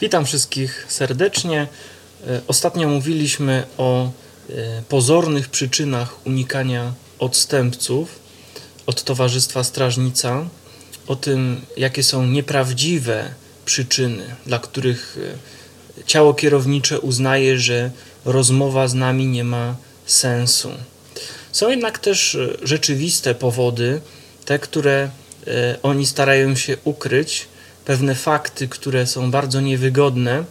Witam wszystkich serdecznie. E, ostatnio mówiliśmy o e, pozornych przyczynach unikania odstępców od Towarzystwa Strażnica, o tym, jakie są nieprawdziwe przyczyny, dla których e, ciało kierownicze uznaje, że rozmowa z nami nie ma sensu. Są jednak też rzeczywiste powody, te, które oni starają się ukryć pewne fakty, które są bardzo niewygodne.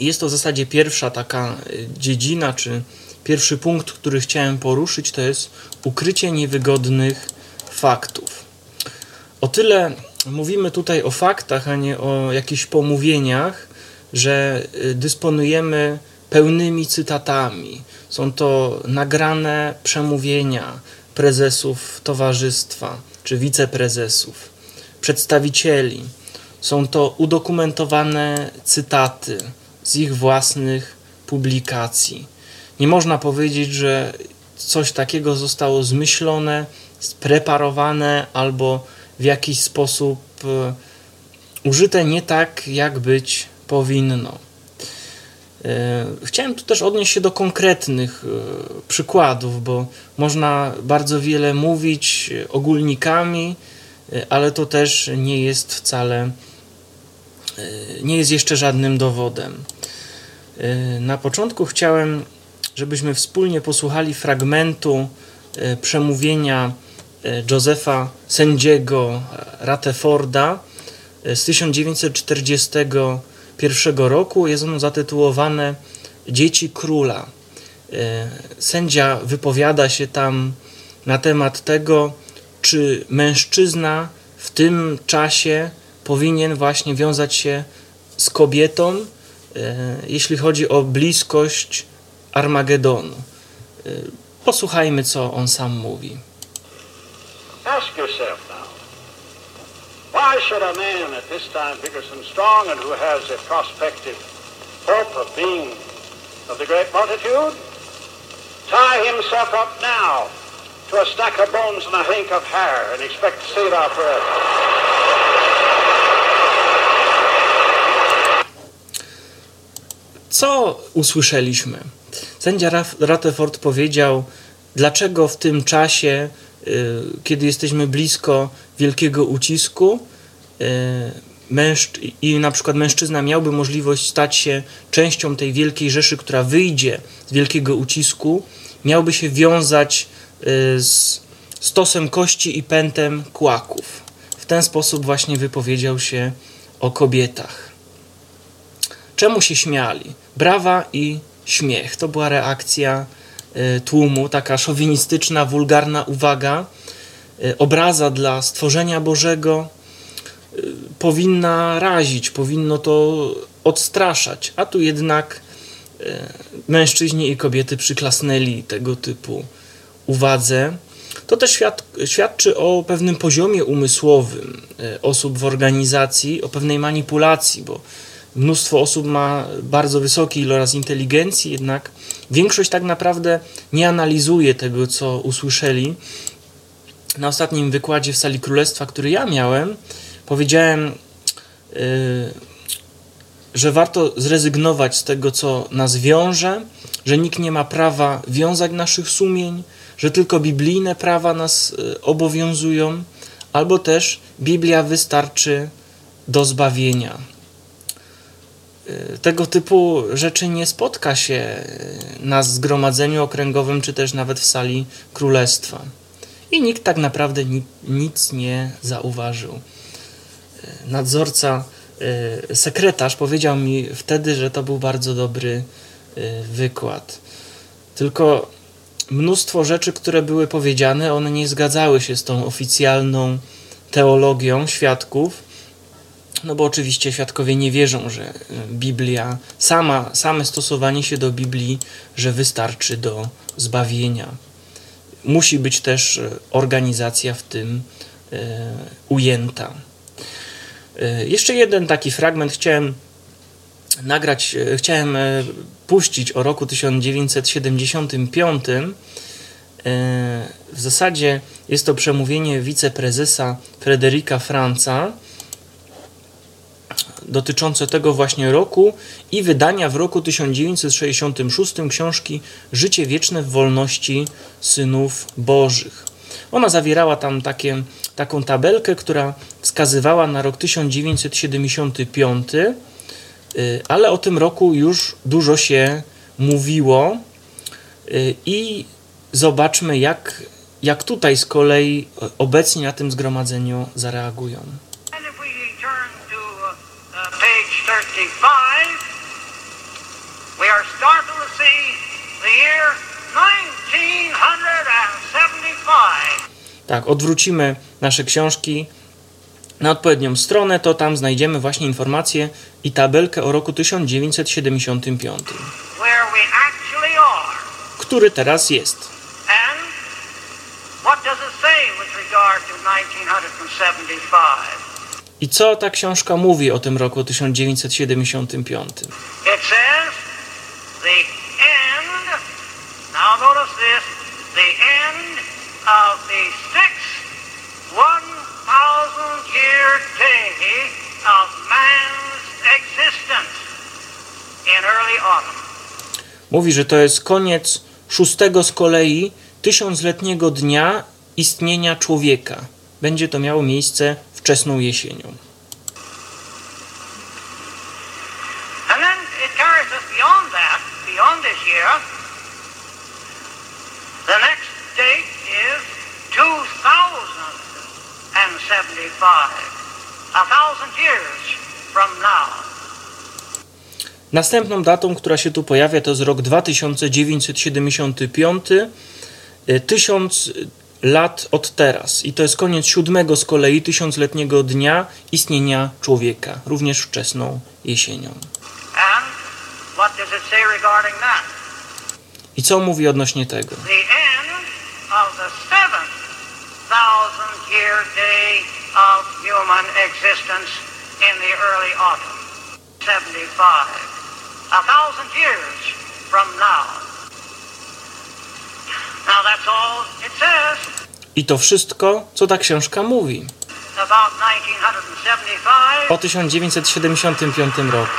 Jest to w zasadzie pierwsza taka y, dziedzina, czy pierwszy punkt, który chciałem poruszyć, to jest ukrycie niewygodnych faktów. O tyle mówimy tutaj o faktach, a nie o jakichś pomówieniach, że y, dysponujemy pełnymi cytatami. Są to nagrane przemówienia prezesów towarzystwa czy wiceprezesów przedstawicieli. Są to udokumentowane cytaty z ich własnych publikacji. Nie można powiedzieć, że coś takiego zostało zmyślone, spreparowane albo w jakiś sposób e, użyte nie tak, jak być powinno. E, chciałem tu też odnieść się do konkretnych e, przykładów, bo można bardzo wiele mówić ogólnikami, ale to też nie jest wcale, nie jest jeszcze żadnym dowodem. E, na początku chciałem, żebyśmy wspólnie posłuchali fragmentu przemówienia Josefa sędziego Rateforda z 1941 roku. Jest ono zatytułowane Dzieci Króla. Sędzia wypowiada się tam na temat tego, czy mężczyzna w tym czasie powinien właśnie wiązać się z kobietą, e, jeśli chodzi o bliskość Armagedonu. E, posłuchajmy, co on sam mówi. Ask yourself now, why should a man at this time vigorous strong and who has a prospective hope of being of the great multitude tie himself up now to a stack of bones and a hank of hair and expect to stay there forever. Co usłyszeliśmy? Sędzia Rutherford powiedział, dlaczego w tym czasie, y, kiedy jesteśmy blisko wielkiego ucisku, y, mężcz- i na przykład mężczyzna miałby możliwość stać się częścią tej wielkiej rzeszy, która wyjdzie z wielkiego ucisku, miałby się wiązać Y, z stosem kości i pętem kłaków. W ten sposób właśnie wypowiedział się o kobietach. Czemu się śmiali? Brawa i śmiech. To była reakcja y, tłumu, taka szowinistyczna, wulgarna uwaga. Y, obraza dla stworzenia Bożego powinna razić, powinno to odstraszać, a tu jednak mężczyźni i kobiety przyklasnęli tego typu uwadze, to też świad świadczy o pewnym poziomie umysłowym osób w organizacji, o pewnej manipulacji, bo mnóstwo osób ma bardzo wysoki iloraz inteligencji, jednak większość tak naprawdę nie analizuje tego, co usłyszeli. Na ostatnim wykładzie w Sali Królestwa, który ja miałem, powiedziałem, yy, że warto zrezygnować z tego, co nas wiąże, że nikt nie ma prawa wiązać naszych sumień, że tylko biblijne prawa nas y, obowiązują, albo też Biblia wystarczy do zbawienia. Y, tego typu rzeczy nie spotka się y, na zgromadzeniu okręgowym, czy też nawet w sali królestwa. I nikt tak naprawdę nic nie zauważył. Nadzorca, sekretarz powiedział mi wtedy, że to był bardzo dobry wykład. Tylko mnóstwo rzeczy, które były powiedziane, one nie zgadzały się z tą oficjalną teologią świadków, no bo oczywiście świadkowie nie wierzą, że e, Biblia, sama, same stosowanie się do Biblii, że wystarczy do zbawienia. Musi być też e, organizacja w tym e, ujęta. Jeszcze jeden taki fragment chciałem nagrać, chciałem puścić o roku 1975. E, w zasadzie jest to przemówienie wiceprezesa Frederika Franca dotyczące tego właśnie roku i wydania w roku 1966 książki Życie wieczne w wolności synów Bożych. Ona zawierała tam takie, taką tabelkę, która wskazywała na rok 1975, y, ale o tym roku już dużo się mówiło y, i zobaczmy, jak, jak tutaj z kolei obecnie na tym zgromadzeniu zareagują. And if we turn to uh, uh, page 35, we are startled to see the year 1975. Tak, odwrócimy nasze książki na odpowiednią stronę, to tam znajdziemy właśnie informację i tabelkę o roku 1975, where we actually are. który teraz jest. And what does it say with regard to 1975? I co ta książka mówi o tym roku 1975? It says the end, now notice this, the end of the sixth 1,000 year day of man's existence in early autumn. Mówi, że to jest koniec szóstego z kolei tysiącletniego dnia istnienia człowieka. Będzie to miało miejsce wczesną jesienią. And then it carries us beyond that, beyond this year. The next date is 2075. A thousand years from now. Następną datą, która się tu pojawia, to jest rok 2975, y, tysiąc lat od teraz. I to jest koniec siódmego z kolei tysiącletniego dnia istnienia człowieka, również wczesną jesienią. And what does it say regarding that? I co mówi odnośnie tego? The end of the seventh year day of human existence in the early autumn. 75. A thousand years from now. Now that's all it says I to wszystko, co ta książka mówi about 1975. o 1975 roku.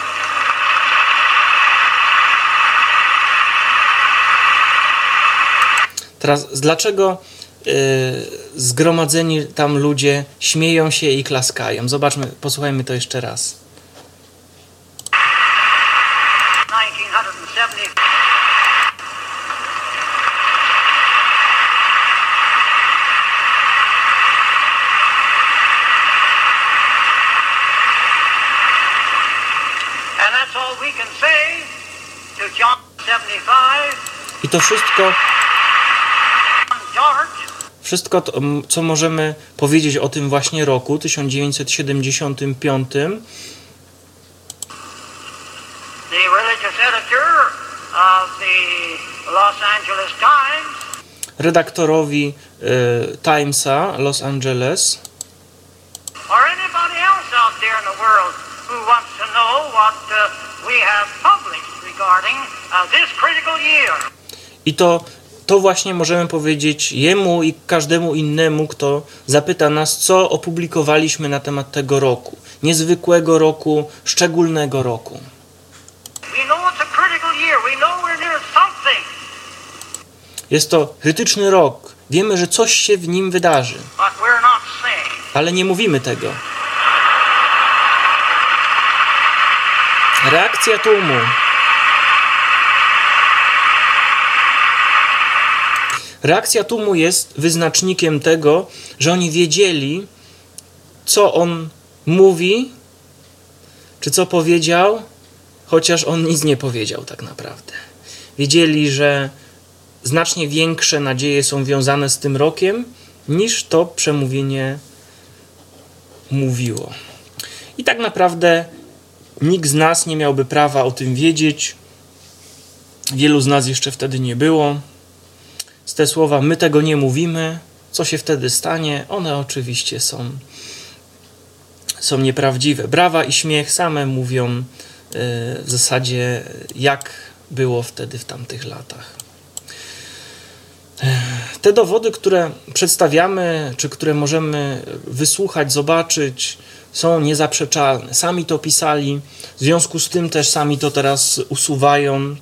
Teraz, dlaczego zgromadzeni tam ludzie śmieją się i klaskają? Zobaczmy, posłuchajmy to jeszcze raz. 1970. And that's all we can say to John 75, I to wszystko, wszystko to, co możemy powiedzieć o tym właśnie roku 1975, the religious editor of the Los Angeles Times, redaktorowi y, Timesa Los Angeles, uh, uh. I to, to właśnie możemy powiedzieć jemu i każdemu innemu, kto zapyta nas, co opublikowaliśmy na temat tego roku. Niezwykłego roku, szczególnego roku. Jest to krytyczny rok. Wiemy, że coś się w nim wydarzy, ale nie mówimy tego. Reakcja tłumu. Reakcja tłumu jest wyznacznikiem tego, że oni wiedzieli, co on mówi, czy co powiedział, chociaż on nic nie powiedział tak naprawdę. Wiedzieli, że znacznie większe nadzieje są wiązane z tym rokiem, niż to przemówienie mówiło. I tak naprawdę nikt z nas nie miałby prawa o tym wiedzieć. Wielu z nas jeszcze wtedy nie było. Te słowa my tego nie mówimy, co się wtedy stanie, one oczywiście są, są nieprawdziwe. Brawa i śmiech same mówią e, w zasadzie, jak było wtedy w tamtych latach. Te dowody, które przedstawiamy, czy które możemy wysłuchać, zobaczyć, są niezaprzeczalne. Sami to pisali, w związku z tym też sami to teraz usuwają.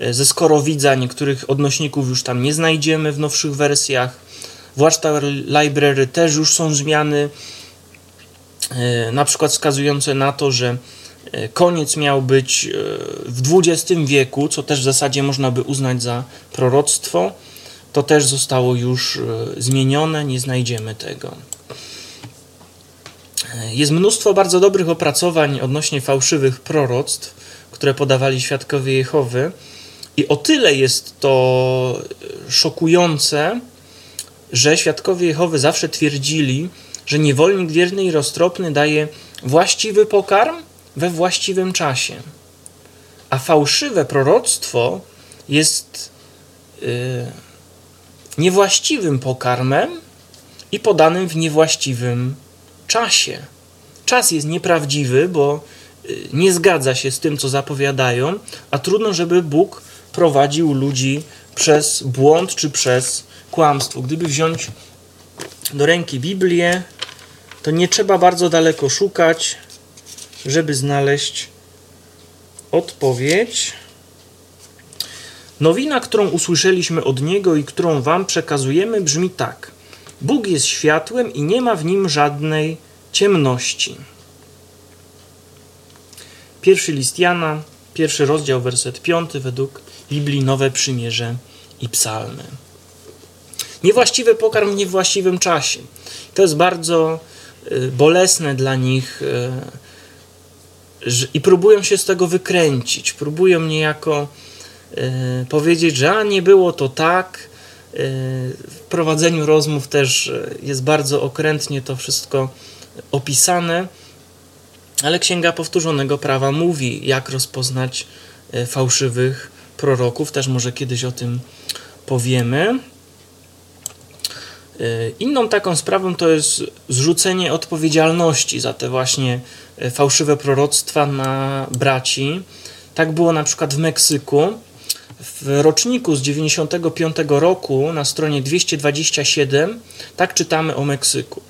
E, ze skorowidza niektórych odnośników już tam nie znajdziemy w nowszych wersjach. W Watchtower Library też już są zmiany, e, na przykład wskazujące na to, że e, koniec miał być w XX wieku, co też w zasadzie można by uznać za proroctwo. To też zostało już zmienione, nie znajdziemy tego. Jest mnóstwo bardzo dobrych opracowań odnośnie fałszywych proroctw, które podawali świadkowie Jehowy. I o tyle jest to szokujące, że świadkowie Jehowy zawsze twierdzili, że niewolnik wierny i roztropny daje właściwy pokarm we właściwym czasie. A fałszywe proroctwo jest yy, niewłaściwym pokarmem i podanym w niewłaściwym czasie. Czas jest nieprawdziwy, bo y, nie zgadza się z tym, co zapowiadają, a trudno, żeby Bóg prowadził ludzi przez błąd czy przez kłamstwo. Gdyby wziąć do ręki Biblię, to nie trzeba bardzo daleko szukać, żeby znaleźć odpowiedź. Nowina, którą usłyszeliśmy od Niego i którą Wam przekazujemy, brzmi tak. Bóg jest światłem i nie ma w nim żadnej ciemności. Pierwszy list Jana, pierwszy rozdział, werset piąty, według Biblii Nowe Przymierze i Psalmy. Niewłaściwy pokarm w niewłaściwym czasie. To jest bardzo y, bolesne dla nich y, i próbują się z tego wykręcić. Próbują niejako y, powiedzieć, że a nie było to tak. W prowadzeniu rozmów też jest bardzo okrętnie to wszystko opisane, ale Księga Powtórzonego Prawa mówi, jak rozpoznać fałszywych proroków, też może kiedyś o tym powiemy. E, inną taką sprawą to jest zrzucenie odpowiedzialności za te właśnie e, fałszywe proroctwa na braci. Tak było na przykład w Meksyku. W roczniku z 95 roku na stronie 227 tak czytamy o Meksyku.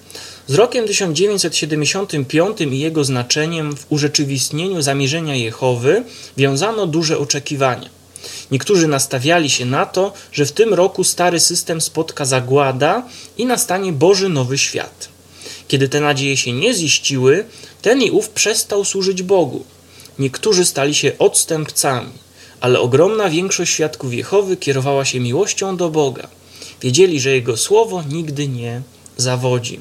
Z rokiem 1975 i jego znaczeniem w urzeczywistnieniu zamierzenia Jehowy wiązano duże oczekiwania. Niektórzy nastawiali się na to, że w tym roku stary system spotka zagłada i nastanie Boży nowy świat. Kiedy te nadzieje się nie ziściły, ten i ów przestał służyć Bogu. Niektórzy stali się odstępcami, ale ogromna większość świadków Jehowy kierowała się miłością do Boga. Wiedzieli, że Jego słowo nigdy nie zawodzi.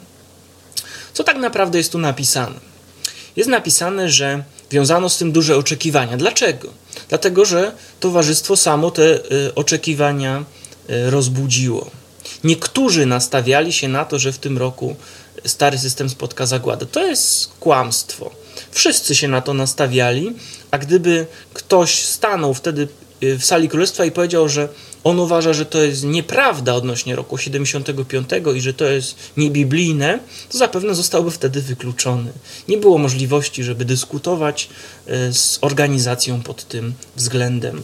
Co tak naprawdę jest tu napisane? Jest napisane, że wiązano z tym duże oczekiwania. Dlaczego? Dlatego, że towarzystwo samo te y, oczekiwania y, rozbudziło. Niektórzy nastawiali się na to, że w tym roku stary system spotka zagładę. To jest kłamstwo. Wszyscy się na to nastawiali, a gdyby ktoś stanął wtedy y, w sali królestwa i powiedział, że on uważa, że to jest nieprawda odnośnie roku 75 i że to jest niebiblijne, to zapewne zostałby wtedy wykluczony. Nie było możliwości, żeby dyskutować e, z organizacją pod tym względem.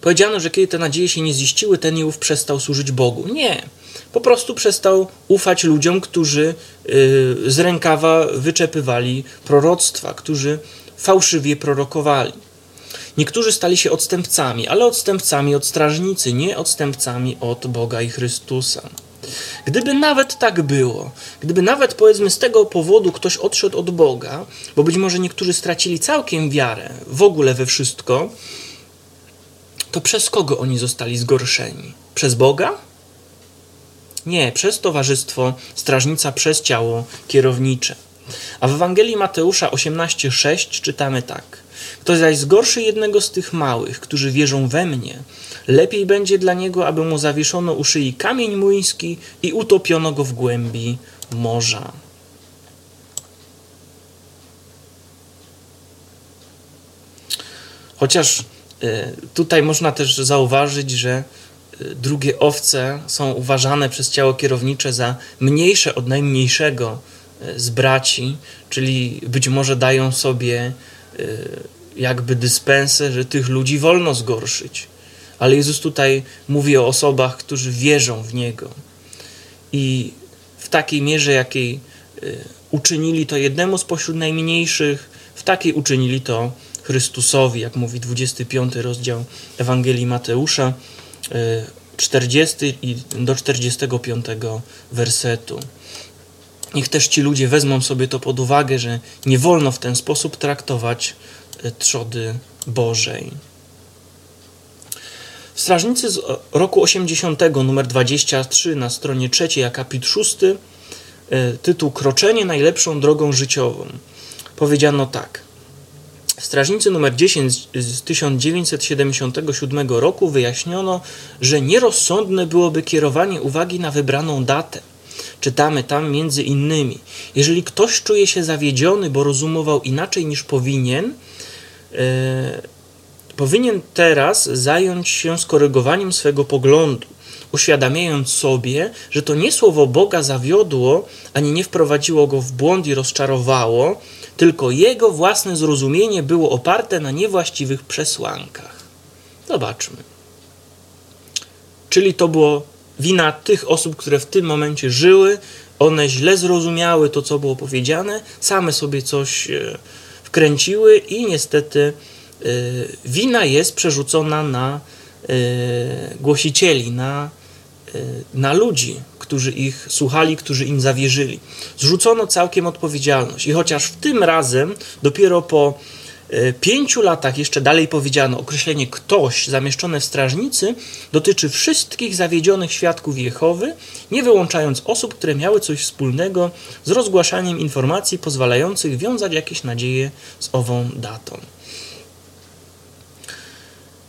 Powiedziano, że kiedy te nadzieje się nie ziściły, ten Jełów przestał służyć Bogu. Nie. Po prostu przestał ufać ludziom, którzy e, z rękawa wyczepywali proroctwa, którzy fałszywie prorokowali. Niektórzy stali się odstępcami, ale odstępcami od strażnicy, nie odstępcami od Boga i Chrystusa. Gdyby nawet tak było, gdyby nawet powiedzmy z tego powodu ktoś odszedł od Boga, bo być może niektórzy stracili całkiem wiarę w ogóle we wszystko, to przez kogo oni zostali zgorszeni? Przez Boga? Nie, przez towarzystwo, strażnica przez ciało kierownicze. A w Ewangelii Mateusza 18:6 czytamy tak: kto zaś zgorszy jednego z tych małych, którzy wierzą we mnie, lepiej będzie dla niego, aby mu zawieszono u szyi kamień młyński i utopiono go w głębi morza. Chociaż e, tutaj można też zauważyć, że e, drugie owce są uważane przez ciało kierownicze za mniejsze od najmniejszego z braci, czyli być może dają sobie jakby dyspensę, że tych ludzi wolno zgorszyć. Ale Jezus tutaj mówi o osobach, którzy wierzą w Niego. I w takiej mierze, jakiej y, uczynili to jednemu spośród najmniejszych, w takiej uczynili to Chrystusowi, jak mówi 25 rozdział Ewangelii Mateusza, 40 y, i do 45 wersetu. Niech też ci ludzie wezmą sobie to pod uwagę, że nie wolno w ten sposób traktować y, trzody Bożej. W Strażnicy z roku 80, numer 23 na stronie 3, akapit 6, tytuł Kroczenie najlepszą drogą życiową. Powiedziano tak. W Strażnicy nr 10 z 1977 roku wyjaśniono, że nierozsądne byłoby kierowanie uwagi na wybraną datę. Czytamy tam między innymi: Jeżeli ktoś czuje się zawiedziony, bo rozumował inaczej niż powinien, yy, powinien teraz zająć się skorygowaniem swego poglądu, uświadamiając sobie, że to nie słowo Boga zawiodło, ani nie wprowadziło go w błąd i rozczarowało, tylko jego własne zrozumienie było oparte na niewłaściwych przesłankach. Zobaczmy. Czyli to było wina tych osób, które w tym momencie żyły, one źle zrozumiały to, co było powiedziane, same sobie coś e, wkręciły i niestety e, wina jest przerzucona na e, głosicieli, na, na ludzi, którzy ich słuchali, którzy im zawierzyli. Zrzucono całkiem odpowiedzialność. I chociaż w tym razem dopiero po pięciu latach jeszcze dalej powiedziano, określenie ktoś zamieszczone w strażnicy dotyczy wszystkich zawiedzionych świadków Jehowy, nie wyłączając osób, które miały coś wspólnego z rozgłaszaniem informacji pozwalających wiązać jakieś nadzieje z ową datą.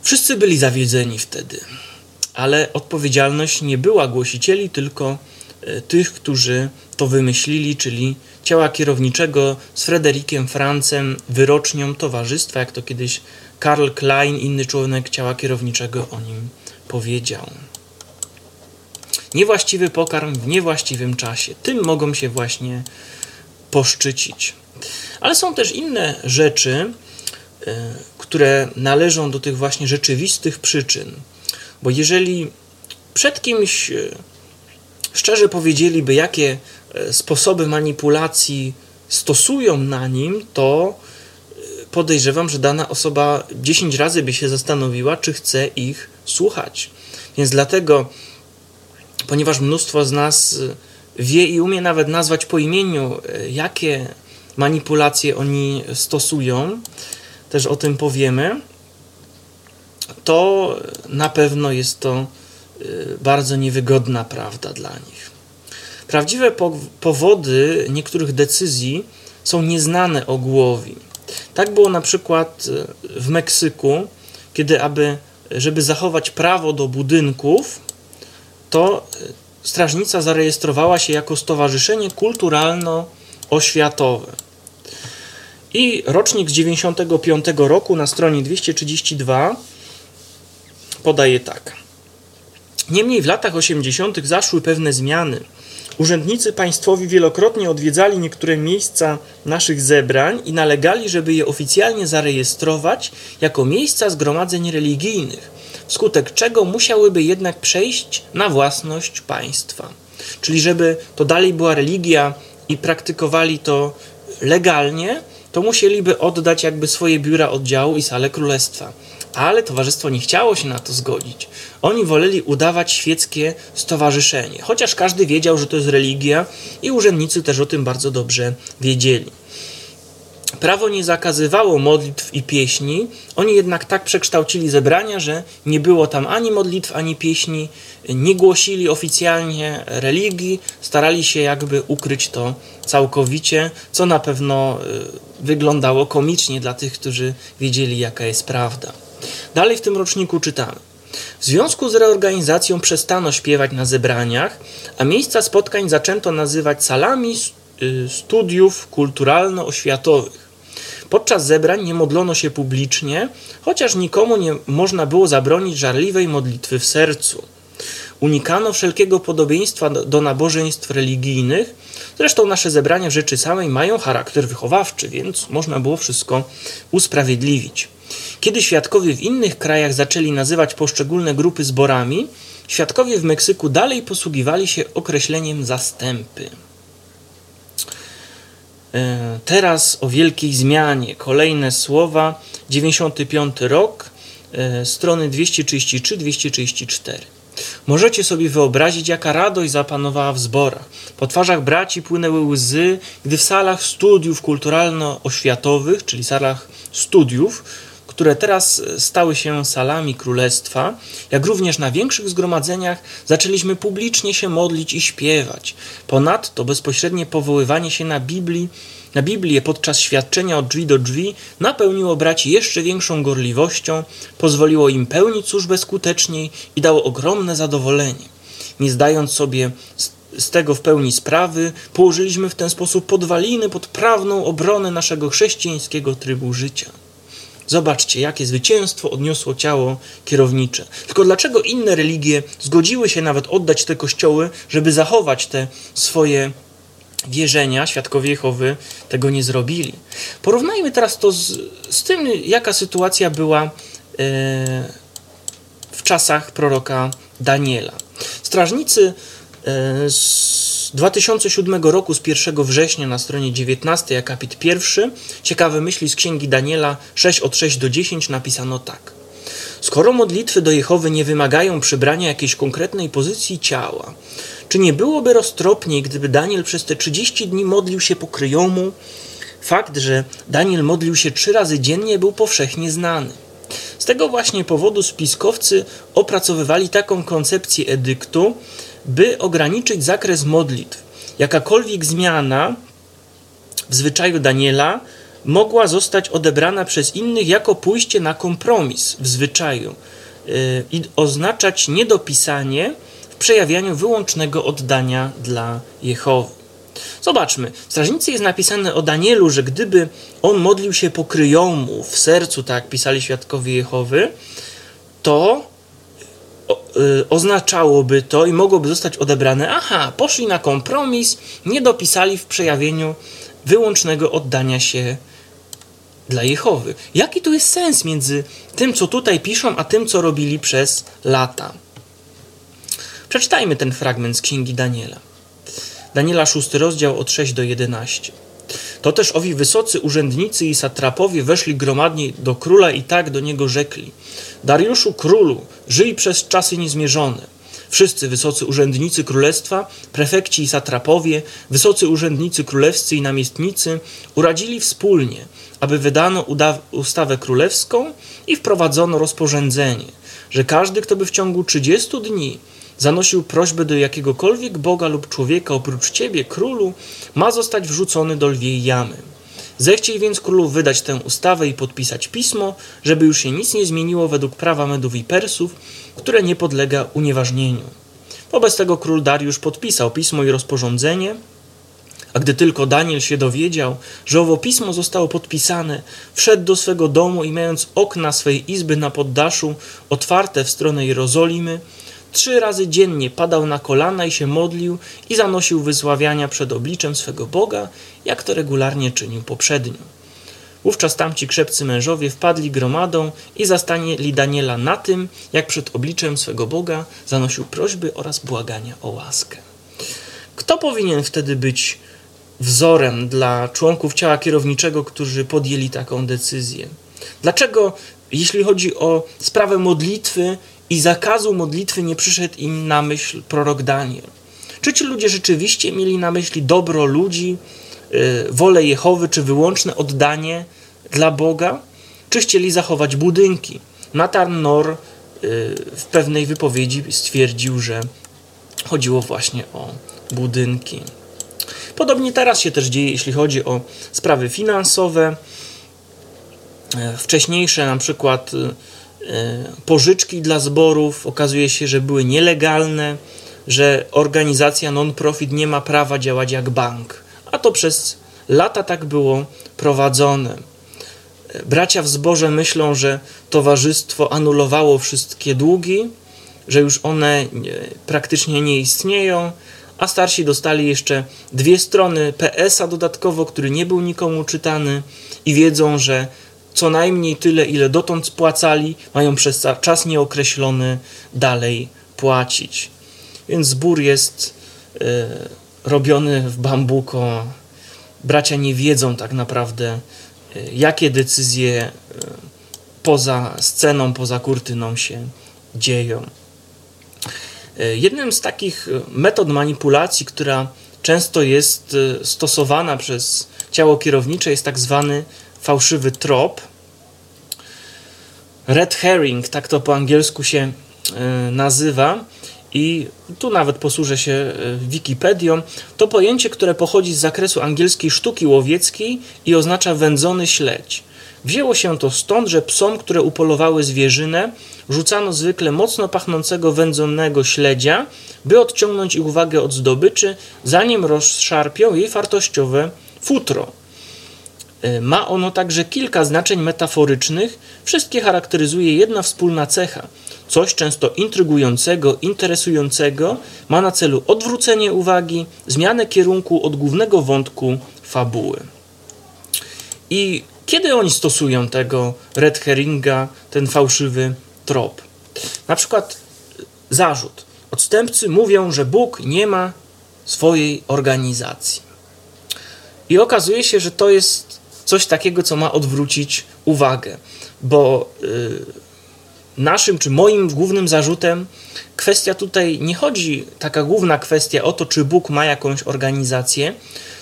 Wszyscy byli zawiedzeni wtedy ale odpowiedzialność nie była głosicieli, tylko e, tych, którzy to wymyślili, czyli ciała kierowniczego z Frederikiem Francem, wyrocznią towarzystwa, jak to kiedyś Karl Klein, inny członek ciała kierowniczego o nim powiedział. Niewłaściwy pokarm w niewłaściwym czasie. Tym mogą się właśnie poszczycić. Ale są też inne rzeczy, e, które należą do tych właśnie rzeczywistych przyczyn bo jeżeli przed kimś e, szczerze powiedzieliby, jakie sposoby manipulacji stosują na nim, to e, podejrzewam, że dana osoba 10 razy by się zastanowiła, czy chce ich słuchać. Więc dlatego, ponieważ mnóstwo z nas wie i umie nawet nazwać po imieniu, jakie manipulacje oni stosują, też o tym powiemy to na pewno jest to y, bardzo niewygodna prawda dla nich. Prawdziwe powody niektórych decyzji są nieznane ogółowi. Tak było na przykład y, w Meksyku, kiedy aby, żeby zachować prawo do budynków, to y, strażnica zarejestrowała się jako Stowarzyszenie Kulturalno-Oświatowe. I rocznik z 95 roku na stronie 232 podaje tak. Niemniej w latach 80. zaszły pewne zmiany. Urzędnicy państwowi wielokrotnie odwiedzali niektóre miejsca naszych zebrań i nalegali, żeby je oficjalnie zarejestrować jako miejsca zgromadzeń religijnych, wskutek czego musiałyby jednak przejść na własność państwa. Czyli żeby to dalej była religia i praktykowali to legalnie, to musieliby oddać jakby swoje biura oddziału i salę królestwa ale towarzystwo nie chciało się na to zgodzić. Oni woleli udawać świeckie stowarzyszenie, chociaż każdy wiedział, że to jest religia i urzędnicy też o tym bardzo dobrze wiedzieli. Prawo nie zakazywało modlitw i pieśni, oni jednak tak przekształcili zebrania, że nie było tam ani modlitw, ani pieśni, nie głosili oficjalnie religii, starali się jakby ukryć to całkowicie, co na pewno y, wyglądało komicznie dla tych, którzy wiedzieli, jaka jest prawda. Dalej w tym roczniku czytamy. W związku z reorganizacją przestano śpiewać na zebraniach, a miejsca spotkań zaczęto nazywać salami y, studiów kulturalno-oświatowych. Podczas zebrań nie modlono się publicznie, chociaż nikomu nie można było zabronić żarliwej modlitwy w sercu. Unikano wszelkiego podobieństwa do, nabożeństw religijnych. Zresztą nasze zebrania w rzeczy samej mają charakter wychowawczy, więc można było wszystko usprawiedliwić. Kiedy świadkowie w innych krajach zaczęli nazywać poszczególne grupy zborami, świadkowie w Meksyku dalej posługiwali się określeniem zastępy. E, teraz o wielkiej zmianie. Kolejne słowa. 95 rok, e, strony 233-234. Możecie sobie wyobrazić, jaka radość zapanowała w zborach. Po twarzach braci płynęły łzy, gdy w salach studiów kulturalno-oświatowych, czyli salach studiów, które teraz stały się salami królestwa, jak również na większych zgromadzeniach zaczęliśmy publicznie się modlić i śpiewać. Ponadto bezpośrednie powoływanie się na Biblii na Biblię podczas świadczenia od drzwi do drzwi napełniło braci jeszcze większą gorliwością, pozwoliło im pełnić służbę skuteczniej i dało ogromne zadowolenie. Nie zdając sobie z tego w pełni sprawy, położyliśmy w ten sposób podwaliny pod prawną obronę naszego chrześcijańskiego trybu życia. Zobaczcie, jakie zwycięstwo odniosło ciało kierownicze. Tylko dlaczego inne religie zgodziły się nawet oddać te kościoły, żeby zachować te swoje wierzenia, świadkowie Jehowy tego nie zrobili. Porównajmy teraz to z, z tym, jaka sytuacja była e, w czasach proroka Daniela. Strażnicy e, z 2007 roku, z 1 września na stronie 19, akapit 1, ciekawe myśli z księgi Daniela 6 od 6 do 10 napisano tak. Skoro modlitwy do Jehowy nie wymagają przybrania jakiejś konkretnej pozycji ciała, czy nie byłoby roztropniej, gdyby Daniel przez te 30 dni modlił się po kryjomu? Fakt, że Daniel modlił się trzy razy dziennie, był powszechnie znany. Z tego właśnie powodu spiskowcy opracowywali taką koncepcję edyktu, by ograniczyć zakres modlitw. Jakakolwiek zmiana w zwyczaju Daniela mogła zostać odebrana przez innych jako pójście na kompromis w zwyczaju yy, i oznaczać niedopisanie przejawianiu wyłącznego oddania dla Jehowy. Zobaczmy, w strażnicy jest napisane o Danielu, że gdyby on modlił się po kryjomu w sercu, tak pisali świadkowie Jehowy, to y, oznaczałoby to i mogłoby zostać odebrane, aha, poszli na kompromis, nie dopisali w przejawieniu wyłącznego oddania się dla Jehowy. Jaki tu jest sens między tym, co tutaj piszą, a tym, co robili przez lata? Przeczytajmy ten fragment z księgi Daniela. Daniela 6 rozdział od 6 do 11. To też owi wysocy urzędnicy i satrapowie weszli gromadnie do króla i tak do niego rzekli: Dariuszu królu, żyj przez czasy niezmierzone. Wszyscy wysocy urzędnicy królestwa, prefekci i satrapowie, wysocy urzędnicy królewscy i namiestnicy uradzili wspólnie, aby wydano ustawę królewską i wprowadzono rozporządzenie, że każdy, kto by w ciągu 30 dni zanosił prośbę do jakiegokolwiek Boga lub człowieka oprócz ciebie, królu, ma zostać wrzucony do lwiej jamy. Zechciej więc królu wydać tę ustawę i podpisać pismo, żeby już się nic nie zmieniło według prawa Medów i Persów, które nie podlega unieważnieniu. Wobec tego król Dariusz podpisał pismo i rozporządzenie, a gdy tylko Daniel się dowiedział, że owo pismo zostało podpisane, wszedł do swego domu i mając okna swej izby na poddaszu otwarte w stronę Jerozolimy, Trzy razy dziennie padał na kolana i się modlił i zanosił wysławiania przed obliczem swego Boga, jak to regularnie czynił poprzednio. Wówczas tamci krzepcy mężowie wpadli gromadą i zastanieli Daniela na tym, jak przed obliczem swego Boga zanosił prośby oraz błagania o łaskę. Kto powinien wtedy być wzorem dla członków ciała kierowniczego, którzy podjęli taką decyzję? Dlaczego, jeśli chodzi o sprawę modlitwy, i zakazu modlitwy nie przyszedł im na myśl prorok Daniel. Czy ci ludzie rzeczywiście mieli na myśli dobro ludzi, y, wolę Jehowy, czy wyłączne oddanie dla Boga, czy chcieli zachować budynki? Natan Nor y, w pewnej wypowiedzi stwierdził, że chodziło właśnie o budynki. Podobnie teraz się też dzieje, jeśli chodzi o sprawy finansowe. Y, wcześniejsze, na przykład pożyczki dla zborów okazuje się, że były nielegalne, że organizacja non-profit nie ma prawa działać jak bank. A to przez lata tak było prowadzone. E, bracia w zborze myślą, że towarzystwo anulowało wszystkie długi, że już one praktycznie nie istnieją, a starsi dostali jeszcze dwie strony PS-a dodatkowo, który nie był nikomu czytany i wiedzą, że co najmniej tyle, ile dotąd spłacali, mają przez czas nieokreślony dalej płacić. Więc zbór jest y, robiony w bambuko bracia nie wiedzą tak naprawdę, jakie decyzje poza sceną, poza kurtyną się dzieją. Jednym z takich metod manipulacji, która często jest stosowana przez ciało kierownicze, jest tak zwany fałszywy trop. Red herring, tak to po angielsku się nazywa. I tu nawet posłużę się e, Wikipedią. To pojęcie, które pochodzi z zakresu angielskiej sztuki łowieckiej i oznacza wędzony śledź. Wzięło się to stąd, że psom, które upolowały zwierzynę, rzucano zwykle mocno pachnącego wędzonego śledzia, by odciągnąć ich uwagę od zdobyczy, zanim rozszarpią jej wartościowe futro. E, ma ono także kilka znaczeń metaforycznych, wszystkie charakteryzuje jedna wspólna cecha. Coś często intrygującego, interesującego, ma na celu odwrócenie uwagi, zmianę kierunku od głównego wątku fabuły. I kiedy oni stosują tego red herringa, ten fałszywy trop? Na przykład zarzut. Odstępcy mówią, że Bóg nie ma swojej organizacji. I okazuje się, że to jest coś takiego, co ma odwrócić uwagę, bo yy, naszym czy moim głównym zarzutem kwestia tutaj nie chodzi, taka główna kwestia o to, czy Bóg ma jakąś organizację,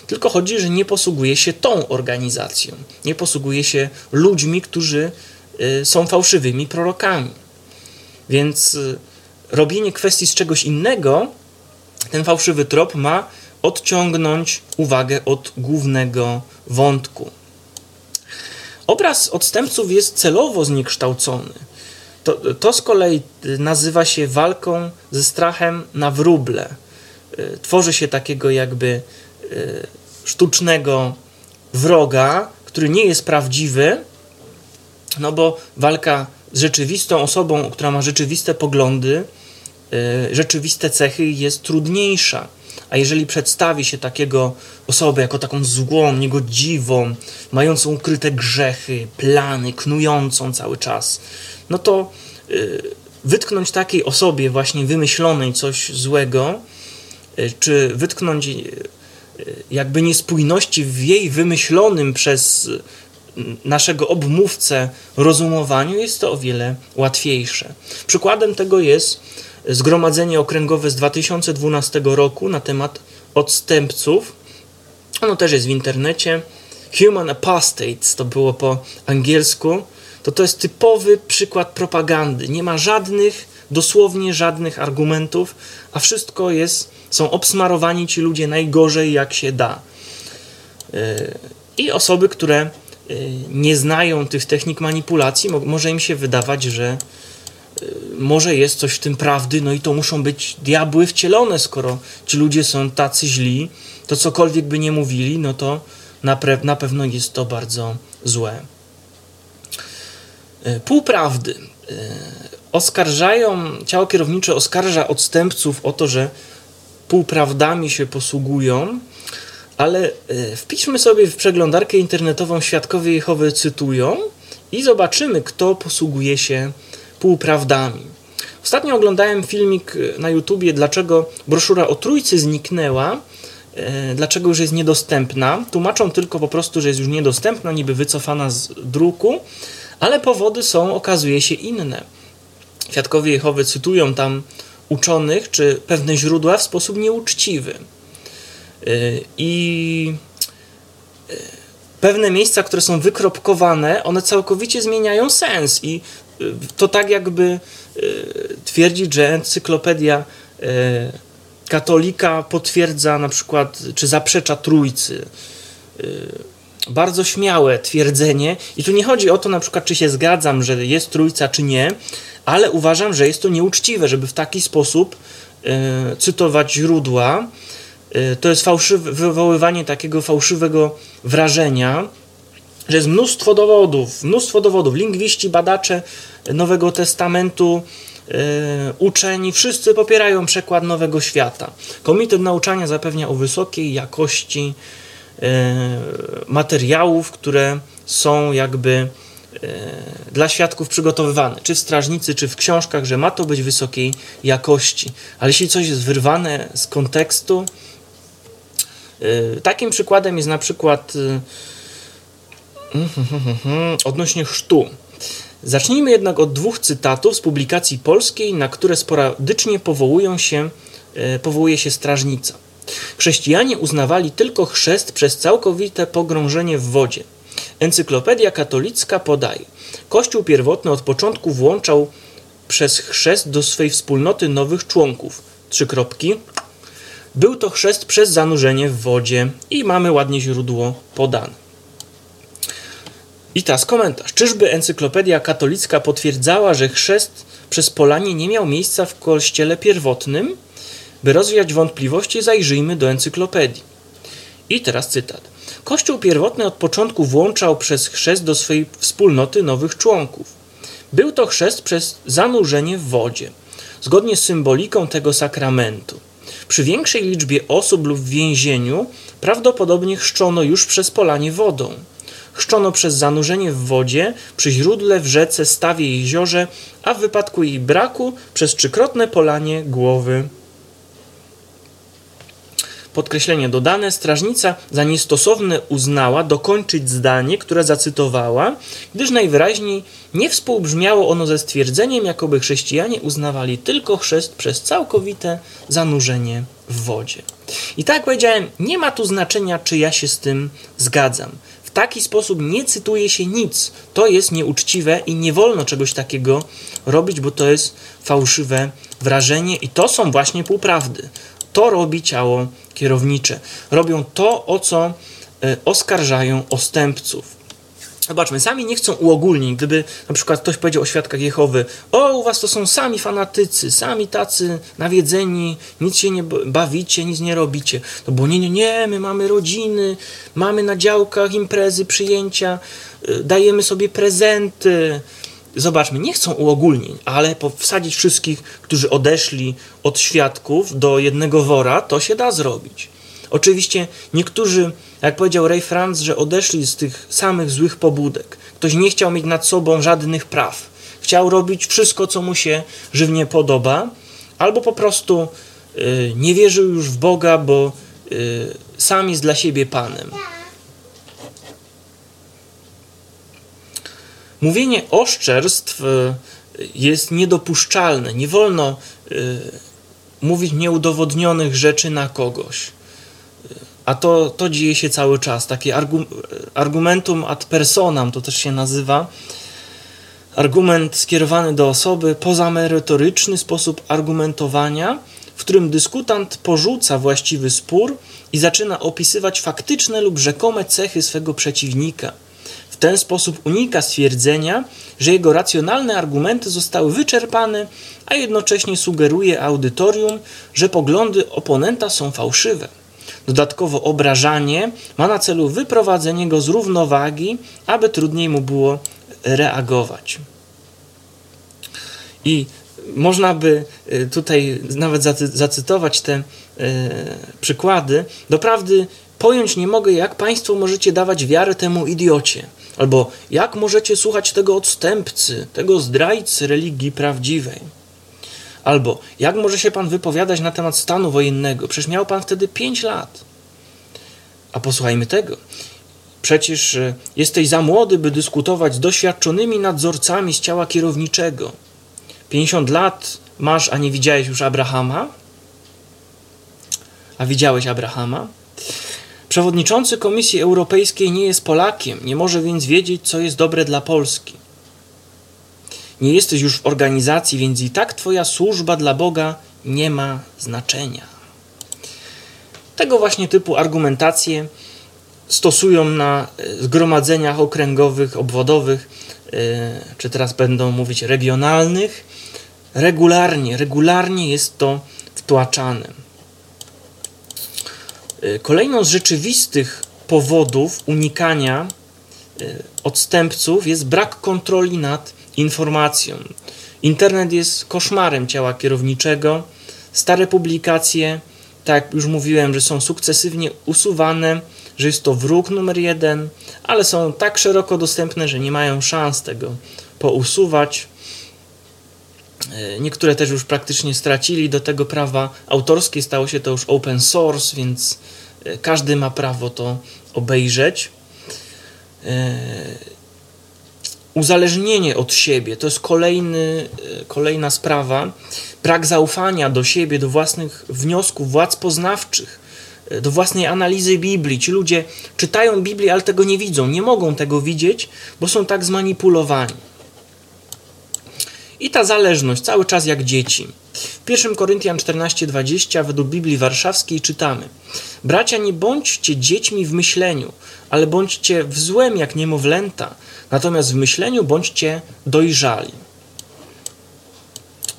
tylko chodzi, że nie posługuje się tą organizacją, nie posługuje się ludźmi, którzy yy, są fałszywymi prorokami. Więc yy, robienie kwestii z czegoś innego, ten fałszywy trop ma odciągnąć uwagę od głównego wątku. Obraz odstępców jest celowo zniekształcony. To, to z kolei nazywa się walką ze strachem na wróble. Y, tworzy się takiego jakby y, sztucznego wroga, który nie jest prawdziwy, no bo walka z rzeczywistą osobą, która ma rzeczywiste poglądy, y, rzeczywiste cechy jest trudniejsza. A jeżeli przedstawi się takiego osobę jako taką złą, niegodziwą, mającą ukryte grzechy, plany, knującą cały czas, no to y, wytknąć takiej osobie właśnie wymyślonej coś złego, y, czy wytknąć y, jakby niespójności w jej wymyślonym przez naszego obmówcę rozumowaniu, jest to o wiele łatwiejsze. Przykładem tego jest Zgromadzenie Okręgowe z 2012 roku na temat odstępców. Ono też jest w internecie. Human Apostates to było po angielsku. To to jest typowy przykład propagandy. Nie ma żadnych, dosłownie żadnych argumentów, a wszystko jest, są obsmarowani ci ludzie najgorzej jak się da. Yy, I osoby, które yy, nie znają tych technik manipulacji, może im się wydawać, że Y, może jest coś w tym prawdy, no i to muszą być diabły wcielone, skoro ci ludzie są tacy źli, to cokolwiek by nie mówili, no to na, na pewno jest to bardzo złe. Y, półprawdy. Y, oskarżają, ciało kierownicze oskarża odstępców o to, że półprawdami się posługują, ale wpiszmy sobie w przeglądarkę internetową Świadkowie Jehowy cytują i zobaczymy, kto posługuje się półprawdami. Ostatnio oglądałem filmik e, na YouTubie, dlaczego broszura o trójcy zniknęła, e, dlaczego już jest niedostępna. Tłumaczą tylko po prostu, że jest już niedostępna, niby wycofana z druku, ale powody są, okazuje się, inne. Świadkowie Jehowy cytują tam uczonych czy pewne źródła w sposób nieuczciwy. E, I pewne miejsca, które są wykropkowane, one całkowicie zmieniają sens i to tak jakby e, twierdzić, że encyklopedia e, katolika potwierdza na przykład, czy zaprzecza trójcy. E, bardzo śmiałe twierdzenie, i tu nie chodzi o to, na przykład, czy się zgadzam, że jest trójca, czy nie, ale uważam, że jest to nieuczciwe, żeby w taki sposób cytować źródła. To jest fałszywe, wywoływanie takiego fałszywego wrażenia, że jest mnóstwo dowodów, mnóstwo dowodów. Lingwiści, badacze Nowego Testamentu, yy, uczeni, wszyscy popierają przekład Nowego Świata. Komitet nauczania zapewnia o wysokiej jakości yy, materiałów, które są jakby yy, dla świadków przygotowywane, czy w strażnicy, czy w książkach, że ma to być wysokiej jakości. Ale jeśli coś jest wyrwane z kontekstu, takim przykładem jest na przykład odnośnie chrztu. Zacznijmy jednak od dwóch cytatów z publikacji polskiej, na które sporadycznie powołują się, y, powołuje się strażnica. Chrześcijanie uznawali tylko chrzest przez całkowite pogrążenie w wodzie. Encyklopedia katolicka podaje: Kościół pierwotny od początku włączał przez chrzest do swej wspólnoty nowych członków. Trzy kropki. Był to chrzest przez zanurzenie w wodzie i mamy ładnie źródło podane. I teraz komentarz. Czyżby encyklopedia katolicka potwierdzała, że chrzest przez polanie nie miał miejsca w kościele pierwotnym? By rozwiać wątpliwości, zajrzyjmy do encyklopedii. I teraz cytat. Kościół pierwotny od początku włączał przez chrzest do swojej wspólnoty nowych członków. Był to chrzest przez zanurzenie w wodzie, zgodnie z symboliką tego sakramentu. Przy większej liczbie osób lub w więzieniu prawdopodobnie chrzczono już przez polanie wodą. Chrzczono przez zanurzenie w wodzie, przy źródle, w rzece, stawie, jeziorze, a w wypadku jej braku przez trzykrotne polanie głowy podkreślenie dodane, strażnica za niestosowne uznała dokończyć zdanie, które zacytowała, gdyż najwyraźniej nie współbrzmiało ono ze stwierdzeniem, jakoby chrześcijanie uznawali tylko chrzest przez całkowite zanurzenie w wodzie. I tak jak powiedziałem, nie ma tu znaczenia, czy ja się z tym zgadzam. Taki sposób nie cytuje się nic. To jest nieuczciwe i nie wolno czegoś takiego robić, bo to jest fałszywe wrażenie i to są właśnie półprawdy. To robi ciało kierownicze. Robią to, o co e, oskarżają ostępców. Zobaczmy, sami nie chcą uogólnić. Gdyby na przykład ktoś powiedział o świadkach Jehowy, o, u was to są sami fanatycy, sami tacy nawiedzeni, nic się nie bawicie, nic nie robicie. To było nie, nie, nie, my mamy rodziny, mamy na działkach imprezy, przyjęcia, e, dajemy sobie prezenty, zobaczmy, nie chcą uogólnień, ale wsadzić wszystkich, którzy odeszli od świadków do jednego wora, to się da zrobić. Oczywiście niektórzy, jak powiedział Ray Franz, że odeszli z tych samych złych pobudek. Ktoś nie chciał mieć nad sobą żadnych praw. Chciał robić wszystko, co mu się żywnie podoba, albo po prostu y, nie wierzył już w Boga, bo y, sam jest dla siebie Panem. Mówienie oszczerstw y, jest niedopuszczalne. Nie wolno y, mówić nieudowodnionych rzeczy na kogoś. A to, to dzieje się cały czas. Takie argumentum ad personam to też się nazywa. Argument skierowany do osoby, pozamerytoryczny sposób argumentowania, w którym dyskutant porzuca właściwy spór i zaczyna opisywać faktyczne lub rzekome cechy swego przeciwnika ten sposób unika stwierdzenia, że jego racjonalne argumenty zostały wyczerpane, a jednocześnie sugeruje audytorium, że poglądy oponenta są fałszywe. Dodatkowo obrażanie ma na celu wyprowadzenie go z równowagi, aby trudniej mu było reagować. I można by y, tutaj nawet zacytować te y, przykłady. Doprawdy pojąć nie mogę, jak Państwo możecie dawać wiarę temu idiocie. Albo jak możecie słuchać tego odstępcy, tego zdrajcy religii prawdziwej? Albo jak może się pan wypowiadać na temat stanu wojennego? Przecież miał pan wtedy 5 lat. A posłuchajmy tego. Przecież e, jesteś za młody, by dyskutować z doświadczonymi nadzorcami z ciała kierowniczego. 50 lat masz, a nie widziałeś już Abrahama? A widziałeś Abrahama? Przewodniczący Komisji Europejskiej nie jest Polakiem, nie może więc wiedzieć, co jest dobre dla Polski. Nie jesteś już w organizacji, więc i tak Twoja służba dla Boga nie ma znaczenia. Tego właśnie typu argumentacje stosują na e, zgromadzeniach okręgowych, obwodowych, e, czy teraz będą mówić regionalnych. Regularnie, regularnie jest to wtłaczane. E, kolejną z rzeczywistych powodów unikania odstępców jest brak kontroli nad informacją. Internet jest koszmarem ciała kierowniczego. Stare publikacje, tak jak już mówiłem, że są sukcesywnie usuwane, że jest to wróg numer jeden, ale są tak szeroko dostępne, że nie mają szans tego pousuwać. E, niektóre też już praktycznie stracili do tego prawa autorskie, stało się to już open source, więc e, każdy ma prawo to obejrzeć. Uzależnienie od siebie to jest kolejny, kolejna sprawa. Brak zaufania do siebie, do własnych wniosków, władz poznawczych, do własnej analizy Biblii. Ci ludzie czytają Biblię, ale tego nie widzą, nie mogą tego widzieć, bo są tak zmanipulowani. I ta zależność cały czas jak dzieci. W 1 Koryntian 14:20 według Biblii Warszawskiej czytamy: Bracia, nie bądźcie dziećmi w myśleniu, ale bądźcie w złem jak niemowlęta, natomiast w myśleniu bądźcie dojrzali.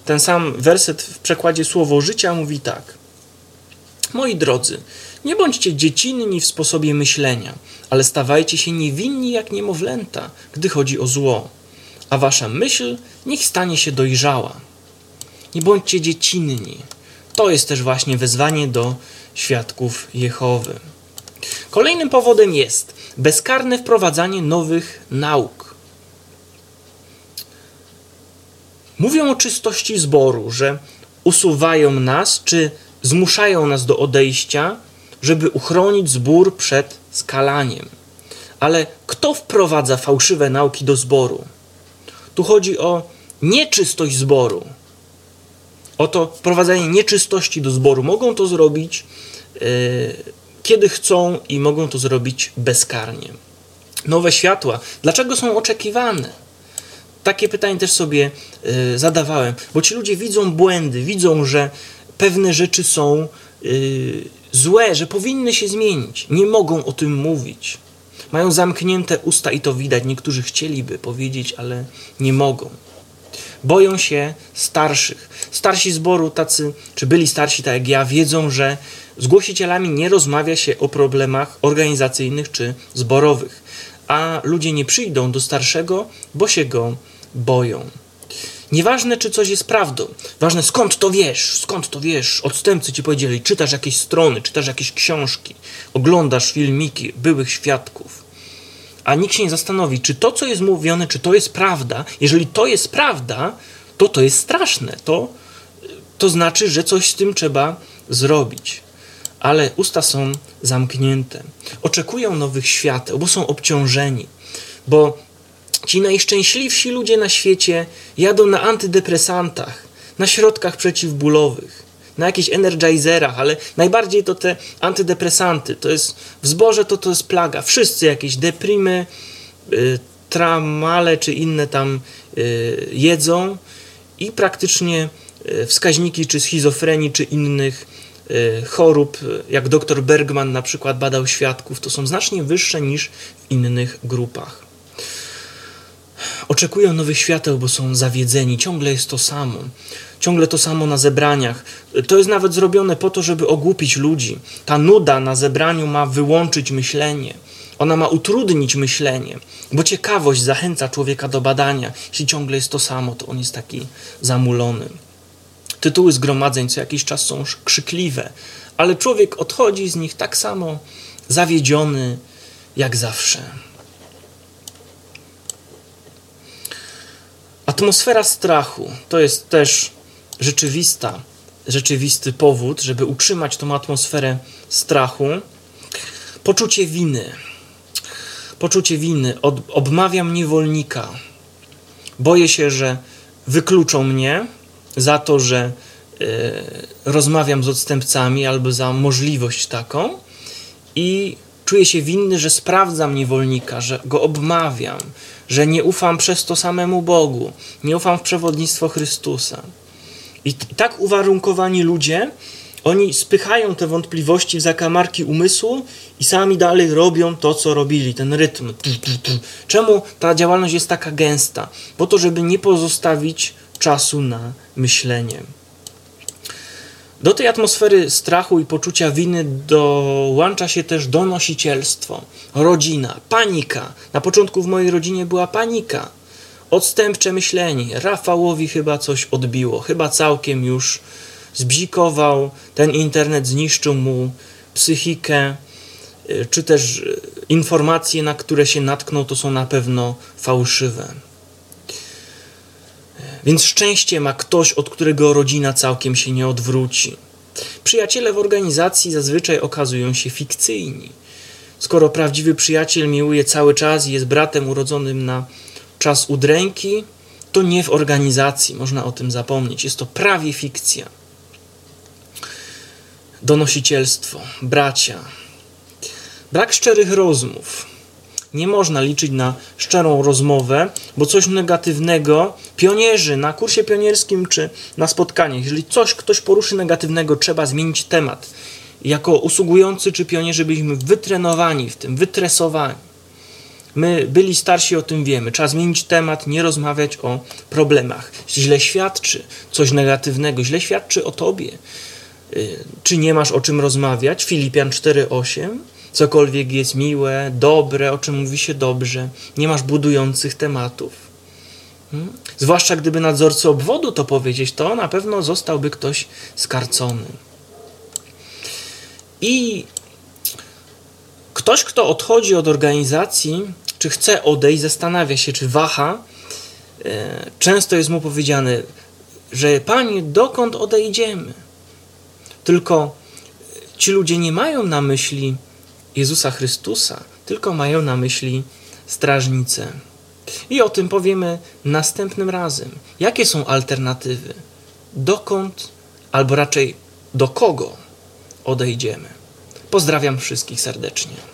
Ten sam werset w przekładzie Słowo Życia mówi tak: Moi drodzy, nie bądźcie dziecinni w sposobie myślenia, ale stawajcie się niewinni jak niemowlęta, gdy chodzi o zło a wasza myśl niech stanie się dojrzała. Nie bądźcie dziecinni. To jest też właśnie wezwanie do świadków Jehowy. Kolejnym powodem jest bezkarne wprowadzanie nowych nauk. Mówią o czystości zboru, że usuwają nas czy zmuszają nas do odejścia, żeby uchronić zbór przed skalaniem. Ale kto wprowadza fałszywe nauki do zboru? Tu chodzi o nieczystość zboru. O to wprowadzanie nieczystości do zboru. Mogą to zrobić yy, kiedy chcą i mogą to zrobić bezkarnie. Nowe światła. Dlaczego są oczekiwane? Takie pytanie też sobie yy, zadawałem, bo ci ludzie widzą błędy, widzą, że pewne rzeczy są yy, złe, że powinny się zmienić. Nie mogą o tym mówić. Mają zamknięte usta i to widać. Niektórzy chcieliby powiedzieć, ale nie mogą. Boją się starszych. Starsi zboru, tacy, czy byli starsi, tak jak ja, wiedzą, że z głosicielami nie rozmawia się o problemach organizacyjnych czy zborowych, a ludzie nie przyjdą do starszego, bo się go boją. Nieważne, czy coś jest prawdą, ważne skąd to wiesz, skąd to wiesz. Odstępcy ci powiedzieli, czytasz jakieś strony, czytasz jakieś książki, oglądasz filmiki byłych świadków a nikt się nie zastanowi, czy to, co jest mówione, czy to jest prawda. Jeżeli to jest prawda, to to jest straszne. To, to znaczy, że coś z tym trzeba zrobić. Ale usta są zamknięte. Oczekują nowych świateł, bo są obciążeni. Bo ci najszczęśliwsi ludzie na świecie jadą na antydepresantach, na środkach przeciwbólowych na jakichś energizerach, ale najbardziej to te antydepresanty. To jest w zborze to to jest plaga. Wszyscy jakieś deprimy, y, tramale czy inne tam y, jedzą i praktycznie y, wskaźniki czy schizofrenii czy innych y, chorób, jak dr Bergman na przykład badał świadków, to są znacznie wyższe niż w innych grupach. Oczekują nowych świateł, bo są zawiedzeni, ciągle jest to samo ciągle to samo na zebraniach. To jest nawet zrobione po to, żeby ogłupić ludzi. Ta nuda na zebraniu ma wyłączyć myślenie. Ona ma utrudnić myślenie, bo ciekawość zachęca człowieka do badania. Jeśli ciągle jest to samo, to on jest taki zamulony. Tytuły zgromadzeń co jakiś czas są krzykliwe, ale człowiek odchodzi z nich tak samo zawiedziony jak zawsze. Atmosfera strachu to jest też rzeczywista, rzeczywisty powód, żeby utrzymać tą atmosferę strachu. Poczucie winy. Poczucie winy. Od, obmawiam niewolnika. Boję się, że wykluczą mnie za to, że y, rozmawiam z odstępcami albo za możliwość taką i czuję się winny, że sprawdzam niewolnika, że go obmawiam, że nie ufam przez to samemu Bogu, nie ufam w przewodnictwo Chrystusa. I tak uwarunkowani ludzie, oni spychają te wątpliwości w zakamarki umysłu i sami dalej robią to, co robili, ten rytm. Czemu ta działalność jest taka gęsta? Po to, żeby nie pozostawić czasu na myślenie. Do tej atmosfery strachu i poczucia winy dołącza się też donosicielstwo, rodzina, panika. Na początku w mojej rodzinie była panika Odstępcze myślenie. Rafałowi chyba coś odbiło, chyba całkiem już zbzikował, ten internet zniszczył mu psychikę, y, czy też y, informacje, na które się natknął, to są na pewno fałszywe. Więc szczęście ma ktoś, od którego rodzina całkiem się nie odwróci. Przyjaciele w organizacji zazwyczaj okazują się fikcyjni. Skoro prawdziwy przyjaciel miłuje cały czas i jest bratem urodzonym na czas udręki, to nie w organizacji, można o tym zapomnieć. Jest to prawie fikcja. Donosicielstwo, bracia. Brak szczerych rozmów. Nie można liczyć na szczerą rozmowę, bo coś negatywnego, pionierzy na kursie pionierskim czy na spotkaniach, jeżeli coś ktoś poruszy negatywnego, trzeba zmienić temat. Jako usługujący czy pionierzy byliśmy wytrenowani w tym, wytresowani. My, byli starsi, o tym wiemy. Trzeba zmienić temat, nie rozmawiać o problemach. Źle świadczy coś negatywnego, źle świadczy o tobie. Y, czy nie masz o czym rozmawiać? Filipian 4:8. Cokolwiek jest miłe, dobre, o czym mówi się dobrze. Nie masz budujących tematów. Hmm? Zwłaszcza gdyby nadzorcy obwodu to powiedzieć, to na pewno zostałby ktoś skarcony. I ktoś, kto odchodzi od organizacji, czy chce odejść, zastanawia się, czy waha. E, często jest mu powiedziane, że panie, dokąd odejdziemy? Tylko ci ludzie nie mają na myśli Jezusa Chrystusa, tylko mają na myśli strażnicę. I o tym powiemy następnym razem. Jakie są alternatywy? Dokąd, albo raczej do kogo odejdziemy? Pozdrawiam wszystkich serdecznie.